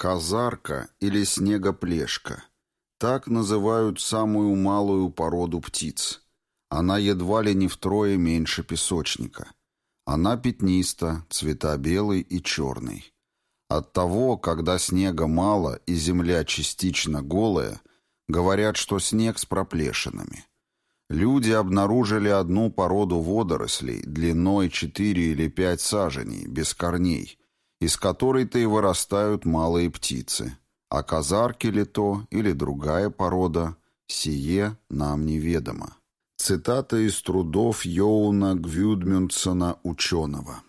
Казарка или снегоплешка. Так называют самую малую породу птиц. Она едва ли не втрое меньше песочника. Она пятниста, цвета белый и черный. Оттого, когда снега мало и земля частично голая, говорят, что снег с проплешинами. Люди обнаружили одну породу водорослей длиной 4 или 5 саженей, без корней, из которой-то и вырастают малые птицы. А казарки ли то или другая порода, сие нам неведомо. Цитата из трудов Йоуна Гвюдмюндсона, ученого.